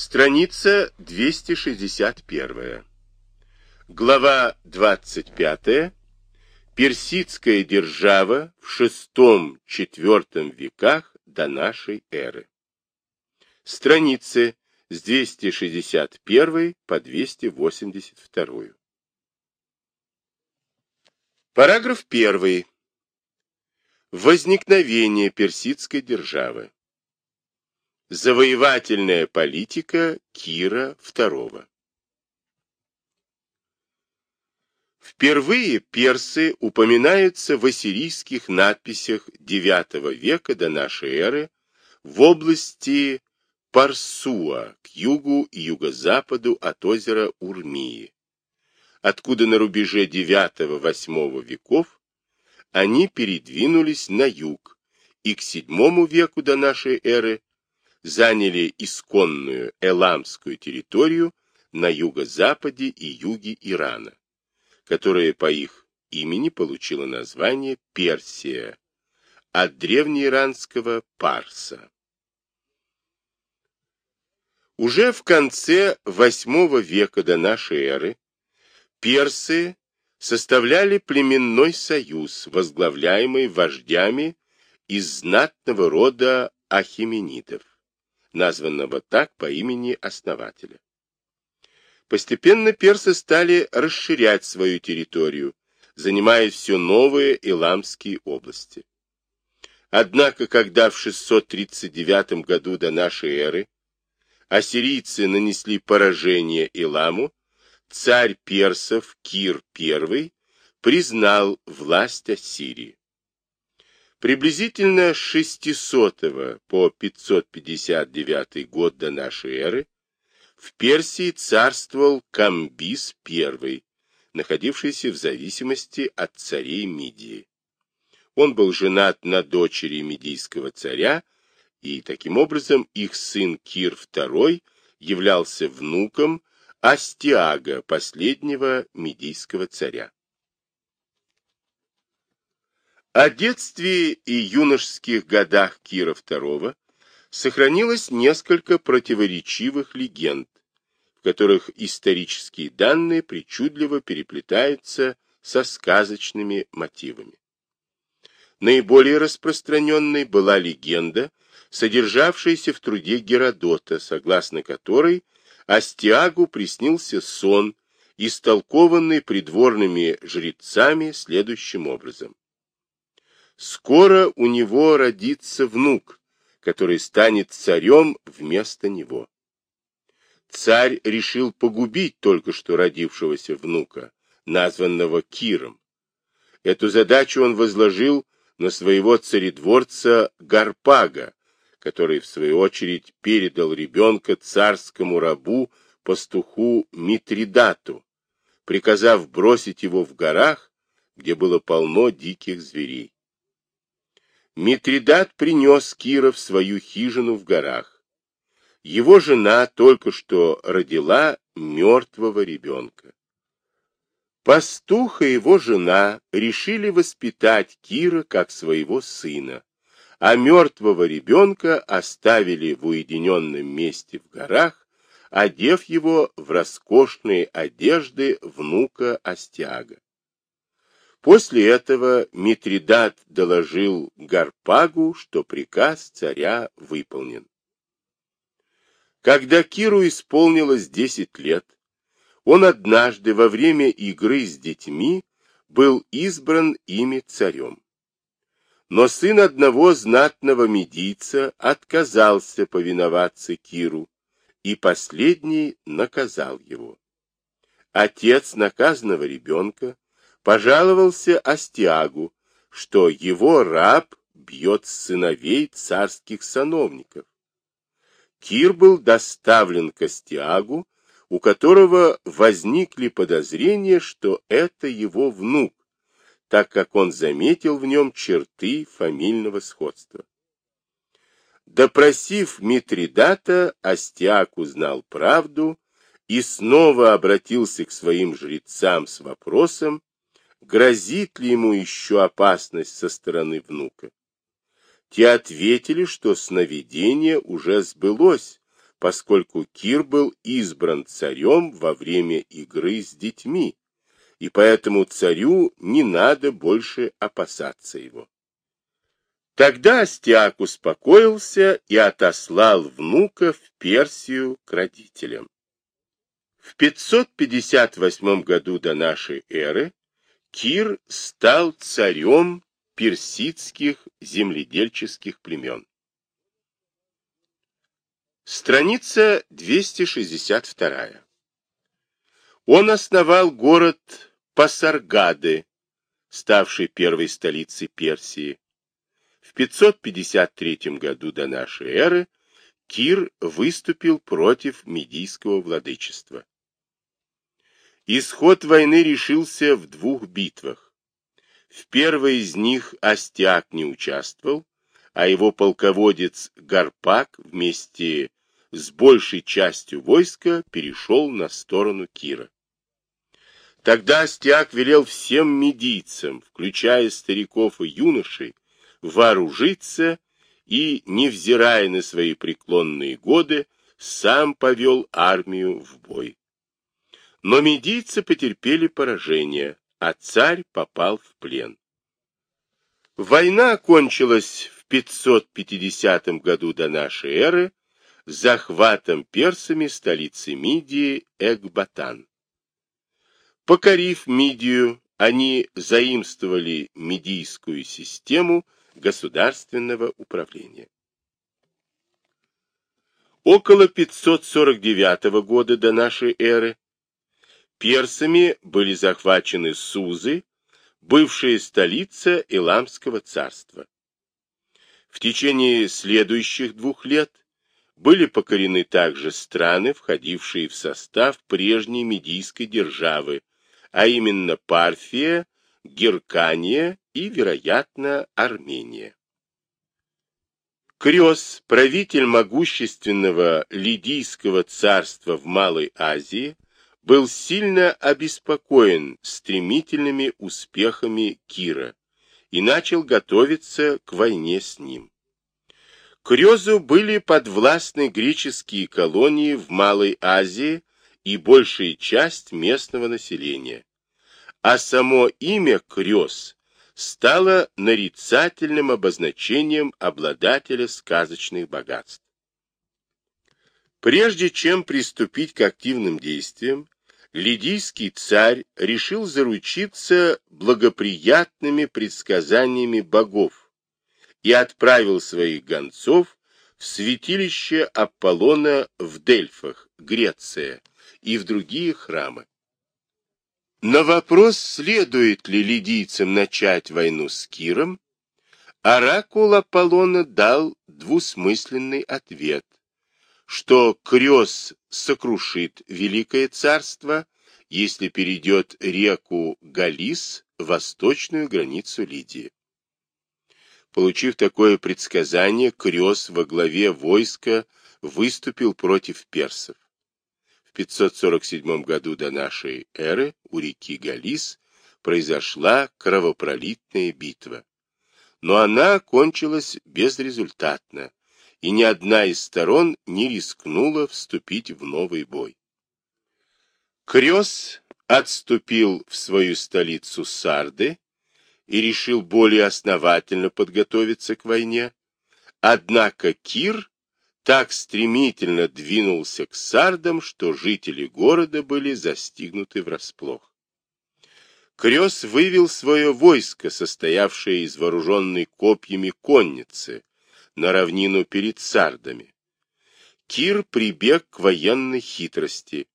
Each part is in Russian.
Страница 261. Глава 25. Персидская держава в VI-IV веках до нашей эры. Страницы с 261 по 282. Параграф 1. Возникновение персидской державы. Завоевательная политика Кира II. Впервые персы упоминаются в ассирийских надписях IX века до нашей эры в области Парсуа к югу и юго-западу от озера Урмии, откуда на рубеже IX-VIII веков они передвинулись на юг и к VII веку до нашей эры заняли исконную эламскую территорию на юго-западе и юге Ирана, которая по их имени получила название Персия, от древнеиранского Парса. Уже в конце VIII века до нашей эры персы составляли племенной союз, возглавляемый вождями из знатного рода ахименидов названного так по имени основателя. Постепенно персы стали расширять свою территорию, занимая все новые иламские области. Однако, когда в 639 году до нашей эры ассирийцы нанесли поражение Иламу, царь персов Кир I признал власть Ассирии. Приблизительно с 600 по 559 год до нашей эры в Персии царствовал Камбис I, находившийся в зависимости от царей Мидии. Он был женат на дочери медийского царя, и таким образом их сын Кир II являлся внуком Астиага, последнего медийского царя. О детстве и юношеских годах Кира II сохранилось несколько противоречивых легенд, в которых исторические данные причудливо переплетаются со сказочными мотивами. Наиболее распространенной была легенда, содержавшаяся в труде Геродота, согласно которой Астиагу приснился сон, истолкованный придворными жрецами следующим образом. Скоро у него родится внук, который станет царем вместо него. Царь решил погубить только что родившегося внука, названного Киром. Эту задачу он возложил на своего царедворца Гарпага, который, в свою очередь, передал ребенка царскому рабу, пастуху Митридату, приказав бросить его в горах, где было полно диких зверей. Митридат принес Кира в свою хижину в горах. Его жена только что родила мертвого ребенка. Пастух и его жена решили воспитать Кира как своего сына, а мертвого ребенка оставили в уединенном месте в горах, одев его в роскошные одежды внука Астиага. После этого Митридат доложил Гарпагу, что приказ царя выполнен. Когда Киру исполнилось десять лет, он однажды во время игры с детьми был избран ими царем. Но сын одного знатного медийца отказался повиноваться Киру, и последний наказал его. Отец наказанного ребенка пожаловался Астиагу, что его раб бьет сыновей царских сановников. Кир был доставлен к Астиагу, у которого возникли подозрения, что это его внук, так как он заметил в нем черты фамильного сходства. Допросив Митридата, Астиаг узнал правду и снова обратился к своим жрецам с вопросом, грозит ли ему еще опасность со стороны внука. Те ответили, что сновидение уже сбылось, поскольку Кир был избран царем во время игры с детьми, и поэтому царю не надо больше опасаться его. Тогда Астиак успокоился и отослал внука в Персию к родителям. В 558 году до нашей эры Кир стал царем персидских земледельческих племен. Страница 262. Он основал город Пасаргады, ставший первой столицей Персии. В 553 году до нашей эры Кир выступил против медийского владычества. Исход войны решился в двух битвах. В первой из них Астиак не участвовал, а его полководец Гарпак вместе с большей частью войска перешел на сторону Кира. Тогда Астиак велел всем медийцам, включая стариков и юношей, вооружиться и, невзирая на свои преклонные годы, сам повел армию в бой. Но медийцы потерпели поражение, а царь попал в плен. Война окончилась в 550 году до нашей эры захватом персами столицы Мидии Экбатан. Покорив Мидию, они заимствовали медийскую систему государственного управления. Около 549 года до нашей эры персами были захвачены Сузы, бывшая столица Иламского царства. В течение следующих двух лет были покорены также страны, входившие в состав прежней медийской державы, а именно Парфия, Геркания и, вероятно, Армения. Крёс, правитель могущественного Лидийского царства в Малой Азии, был сильно обеспокоен стремительными успехами Кира и начал готовиться к войне с ним. Крёзу были подвластны греческие колонии в Малой Азии и большая часть местного населения, а само имя Крёз стало нарицательным обозначением обладателя сказочных богатств. Прежде чем приступить к активным действиям, лидийский царь решил заручиться благоприятными предсказаниями богов, и отправил своих гонцов в святилище Аполлона в Дельфах, Греция, и в другие храмы. На вопрос, следует ли лидийцам начать войну с Киром, оракул Аполлона дал двусмысленный ответ, что Крёс сокрушит Великое Царство, если перейдет реку Галис, восточную границу Лидии. Получив такое предсказание, Крёс во главе войска выступил против персов. В 547 году до нашей эры у реки Галис произошла кровопролитная битва. Но она кончилась безрезультатно, и ни одна из сторон не рискнула вступить в новый бой. Крёс отступил в свою столицу Сарды, и решил более основательно подготовиться к войне. Однако Кир так стремительно двинулся к сардам, что жители города были застигнуты врасплох. Крёс вывел свое войско, состоявшее из вооруженной копьями конницы, на равнину перед сардами. Кир прибег к военной хитрости,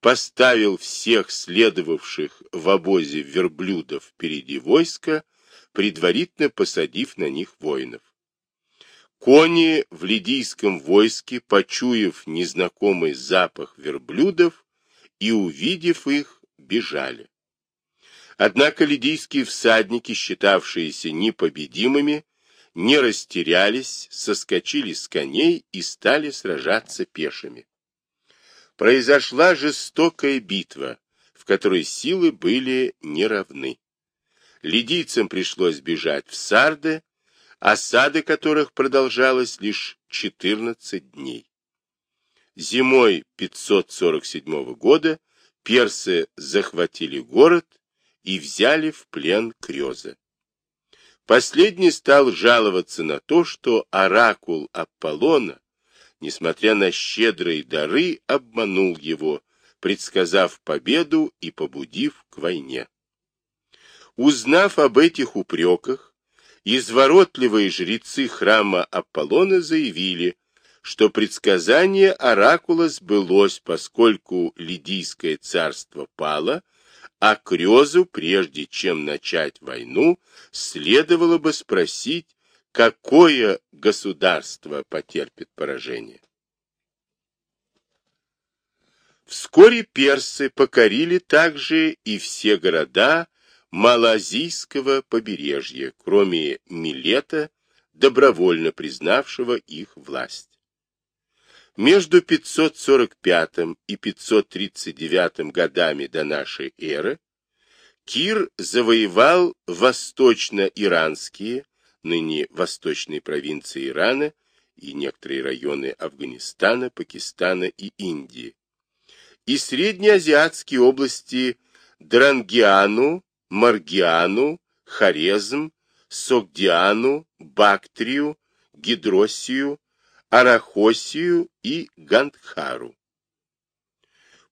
поставил всех следовавших в обозе верблюдов впереди войска, предварительно посадив на них воинов. Кони в лидийском войске, почуяв незнакомый запах верблюдов и увидев их, бежали. Однако лидийские всадники, считавшиеся непобедимыми, не растерялись, соскочили с коней и стали сражаться пешими произошла жестокая битва, в которой силы были неравны. Лидийцам пришлось бежать в Сарды, осада которых продолжалась лишь 14 дней. Зимой 547 года персы захватили город и взяли в плен Крёза. Последний стал жаловаться на то, что оракул Аполлона, несмотря на щедрые дары, обманул его, предсказав победу и побудив к войне. Узнав об этих упреках, изворотливые жрецы храма Аполлона заявили, что предсказание оракула сбылось, поскольку Лидийское царство пало, а Крёзу, прежде чем начать войну, следовало бы спросить, какое государство потерпит поражение. Вскоре персы покорили также и все города Малазийского побережья, кроме Милета, добровольно признавшего их власть. Между 545 и 539 годами до нашей эры Кир завоевал восточно-иранские, ныне восточные провинции Ирана и некоторые районы Афганистана, Пакистана и Индии, и среднеазиатские области Дрангиану, Маргиану, Хорезм, Согдиану, Бактрию, Гидросию, Арахосию и Гандхару.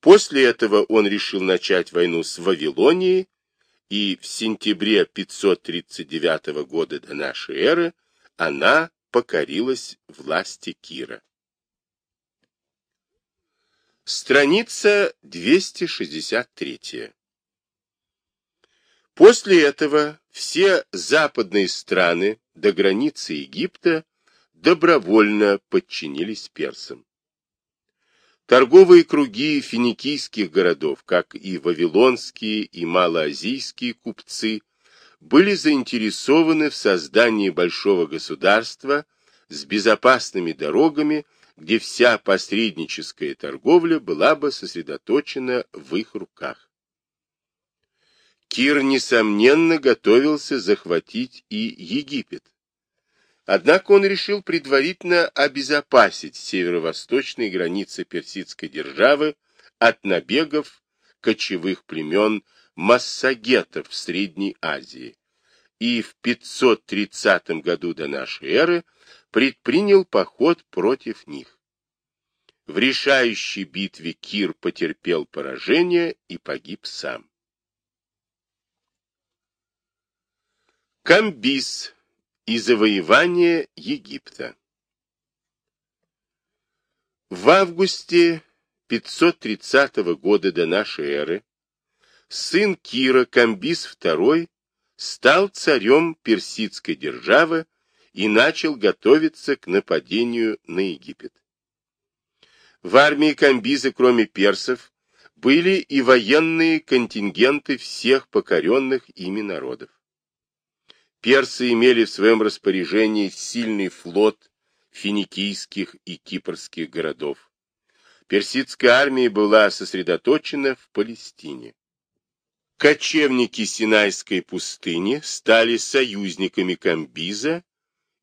После этого он решил начать войну с Вавилонией, и в сентябре 539 года до нашей эры она покорилась власти Кира. Страница 263. После этого все западные страны до границы Египта добровольно подчинились персам. Торговые круги финикийских городов, как и вавилонские и малоазийские купцы, были заинтересованы в создании большого государства с безопасными дорогами, где вся посредническая торговля была бы сосредоточена в их руках. Кир, несомненно, готовился захватить и Египет. Однако он решил предварительно обезопасить северо-восточные границы персидской державы от набегов кочевых племен массагетов в Средней Азии и в 530 году до нашей эры предпринял поход против них. В решающей битве Кир потерпел поражение и погиб сам. Камбис и завоевание Египта В августе 530 года до нашей эры сын Кира Камбис II стал царем персидской державы и начал готовиться к нападению на Египет. В армии Камбиза, кроме персов, были и военные контингенты всех покоренных ими народов. Персы имели в своем распоряжении сильный флот финикийских и кипрских городов. Персидская армия была сосредоточена в Палестине. Кочевники Синайской пустыни стали союзниками Камбиза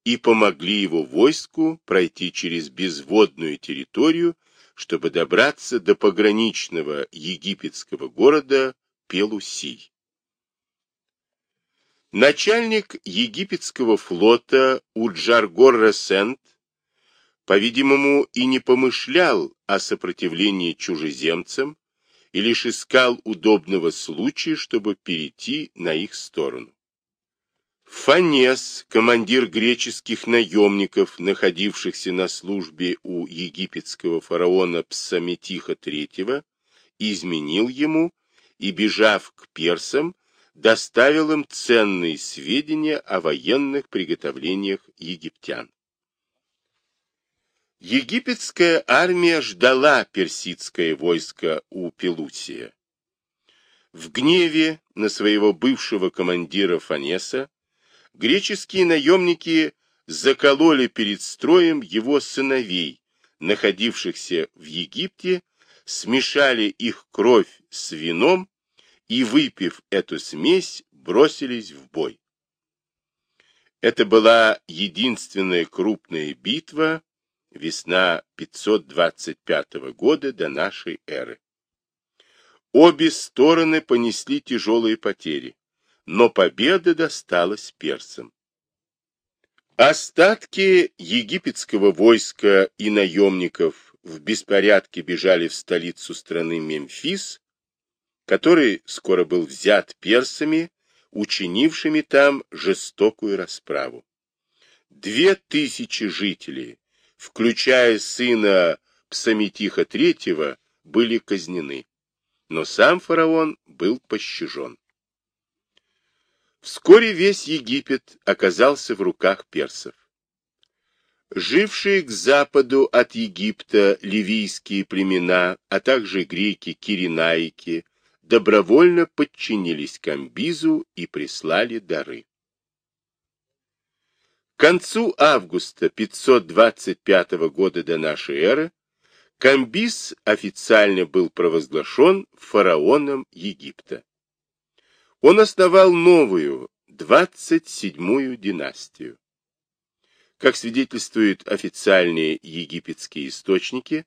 и помогли его войску пройти через безводную территорию, чтобы добраться до пограничного египетского города Пелусий. Начальник египетского флота Уджаргор Ресент, по-видимому, и не помышлял о сопротивлении чужеземцам и лишь искал удобного случая, чтобы перейти на их сторону. Фанес, командир греческих наемников, находившихся на службе у египетского фараона Псаметиха III, изменил ему и, бежав к персам, доставил им ценные сведения о военных приготовлениях египтян. Египетская армия ждала персидское войско у Пелусия. В гневе на своего бывшего командира Фанеса греческие наемники закололи перед строем его сыновей, находившихся в Египте, смешали их кровь с вином и, выпив эту смесь, бросились в бой. Это была единственная крупная битва весна 525 года до нашей эры. Обе стороны понесли тяжелые потери, но победа досталась персам. Остатки египетского войска и наемников в беспорядке бежали в столицу страны Мемфис, который скоро был взят персами, учинившими там жестокую расправу. Две тысячи жителей, включая сына Псаметиха III, были казнены но сам фараон был пощажен. Вскоре весь Египет оказался в руках персов. Жившие к западу от Египта ливийские племена, а также греки-киренаики, добровольно подчинились Камбизу и прислали дары. К концу августа 525 года до нашей эры Камбис официально был провозглашен фараоном Египта. Он основал новую, 27-ю династию. Как свидетельствуют официальные египетские источники,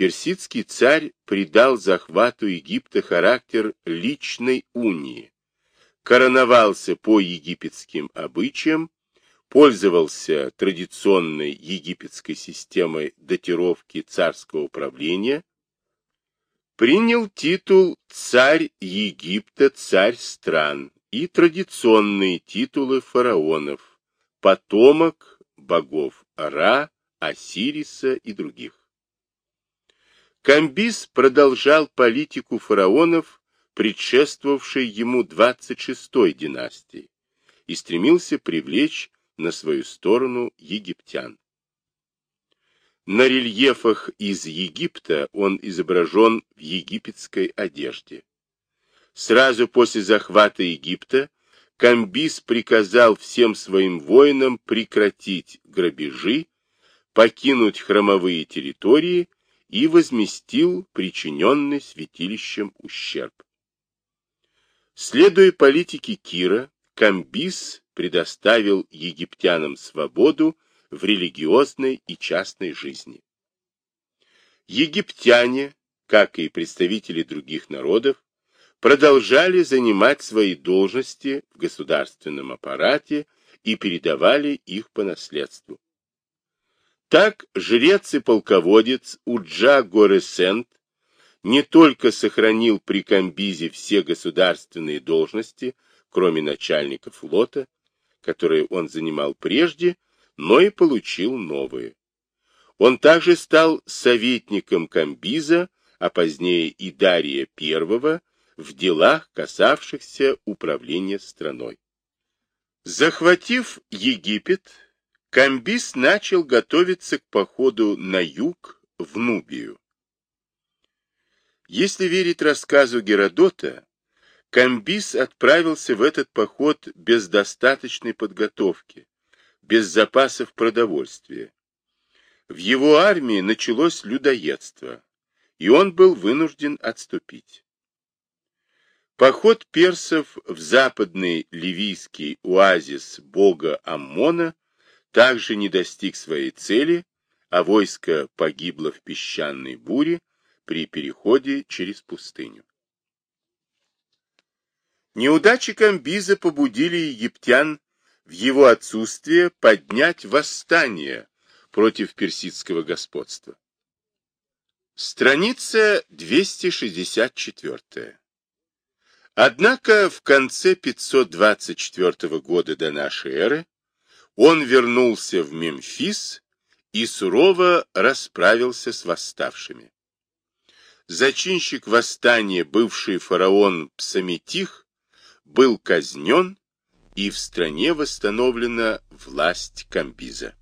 персидский царь придал захвату Египта характер личной унии, короновался по египетским обычаям пользовался традиционной египетской системой датировки царского правления, принял титул «Царь Египта, царь стран» и традиционные титулы фараонов, потомок богов Ра, Осириса и других. Камбис продолжал политику фараонов, предшествовавшей ему 26-й династии, и стремился привлечь на свою сторону египтян. На рельефах из Египта он изображен в египетской одежде. Сразу после захвата Египта Камбис приказал всем своим воинам прекратить грабежи, покинуть храмовые территории и возместил причиненный святилищем ущерб. Следуя политике Кира, Камбис предоставил египтянам свободу в религиозной и частной жизни. Египтяне, как и представители других народов, продолжали занимать свои должности в государственном аппарате и передавали их по наследству. Так жрец и полководец Уджа Горесент не только сохранил при Камбизе все государственные должности, кроме начальника флота, которые он занимал прежде, но и получил новые. Он также стал советником Камбиза, а позднее и Дария I, в делах, касавшихся управления страной. Захватив Египет, Камбиз начал готовиться к походу на юг, в Нубию. Если верить рассказу Геродота, Камбис отправился в этот поход без достаточной подготовки, без запасов продовольствия. В его армии началось людоедство, и он был вынужден отступить. Поход персов в западный ливийский оазис бога Аммона также не достиг своей цели, а войско погибло в песчаной буре при переходе через пустыню. Неудачи Камбиза побудили египтян в его отсутствие поднять восстание против персидского господства. Страница 264. Однако в конце 524 года до нашей эры он вернулся в Мемфис и сурово расправился с восставшими. Зачинщик восстания, бывший фараон Псаметих, был казнен, и в стране восстановлена власть Камбиза.